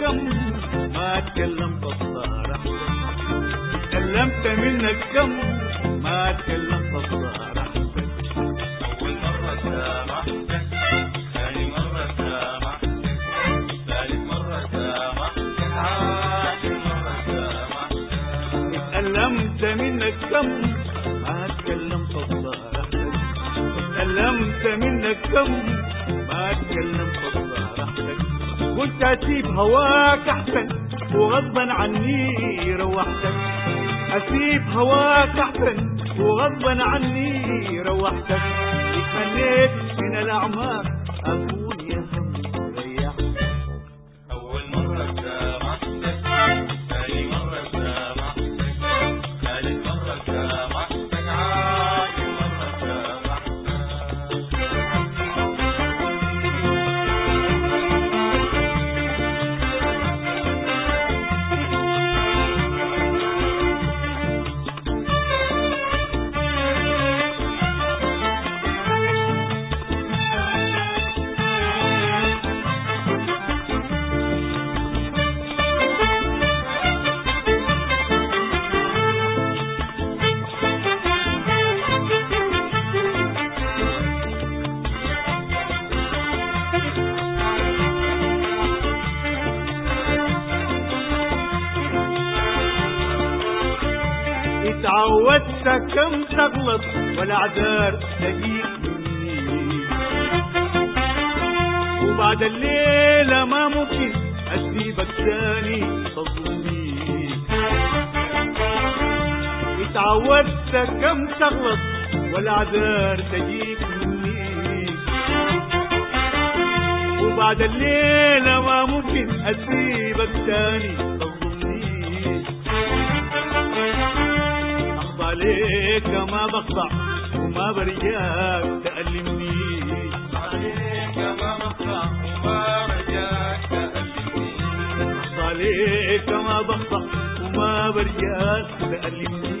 كم؟ ما تكلمت الصار احسن تكلمت منك كم؟ ما تكلمت الصار احسن أول مرة سامحتك. ثاني مرة سامحتك. ثالث مرة مرة منك كم؟ ما تكلمت الصار احسن تكلمت منك كم؟ ما تكلمت الصار احسن كنت اسيب هواك أحسن وغصبا عني روحتك. أسيب هواك أحسن وغصبا عني روحتك. اتمنيت من الأعمار اتعودت كم تغلط والأعذار تجيك مني. وبعد الليلة ما ممكن أسيبك تاني تظلمني اتعودت كم تغلط والأعذار تجيك مني. وبعد الليلة ما ممكن أسيبك تاني تظلمني ما بخضع وما برجاك تألمني. عليك ما بخضع وما رجاك تألمني. عليك ما بخضع وما برجاك تألمني.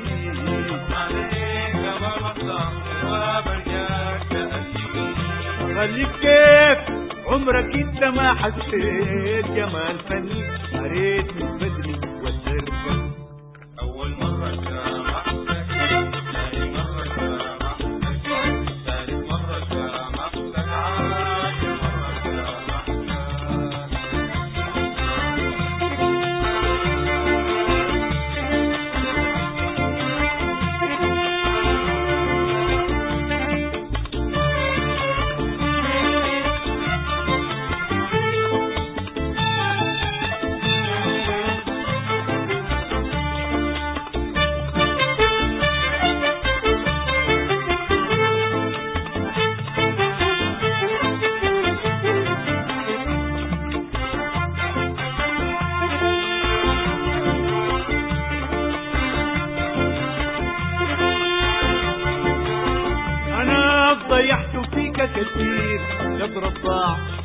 عليك ما بخضع وما رجاك تألمني. خليك كيف عمرك انت ما حسيت جمال فني قريت من بدري والدرب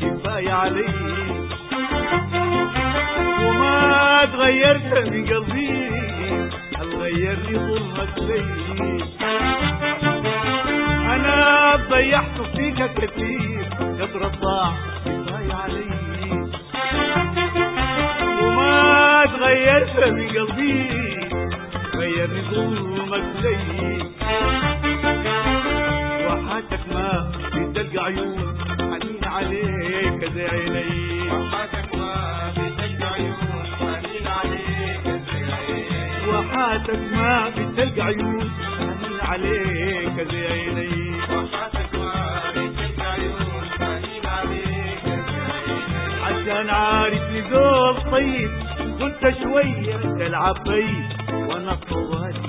كفاية علي. وما تغيرت من قلبي غيرني ظلمك لي؟ أنا ضيعت فيك كثير قدر الضاع كفاية علي. وما تغيرت من قلبي غيرني ظلمك لي. عيون حنين عليك زي عيني وحدك ما بتلقى عيون حنين عليك زي عيني وحاتك ما بتلقى عيون حنين عليك زي عيني وحدك ما بتلقى عيون حنين عليك زي عيني عشان عارفني ذوق طيب كنت شوية تلعب بي وأنا طوالي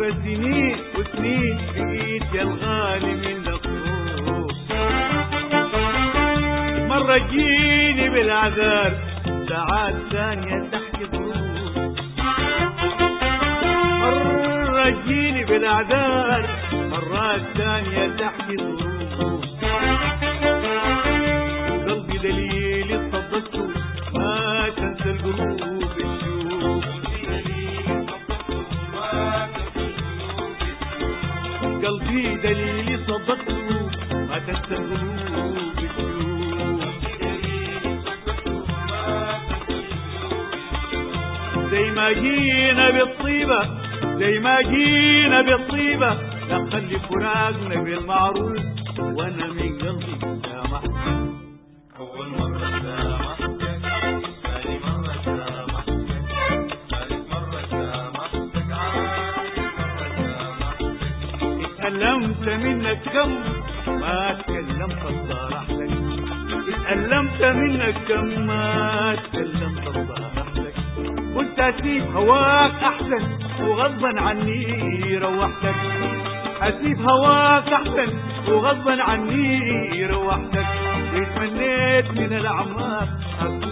بعد عشر سنين وسنين بقيت يا الغالي منك مرة جيني بالعذاب ساعات ثانية تحكي ظروف مرة تجيني بالأعذار مرات ثانية تحكي ظروف زي ما جينا بالطيبة زي ما جينا بالطيبة. لا خلي فراقنا بالمعروف وأنا من قلبي سامحت أول مرة سامحتك ثاني مرة سامحتك ثالث مرة سامحتك. اتألمت منك كم ما تكلمت بصراحتك اتألمت منك كم ما تكلمت بصراحتك كنت أسيب هواك أحسن وغصبا عني روحتك. أسيب هواك أحسن وغصبا عني روحتك. وتمنيت من الاعمار اكون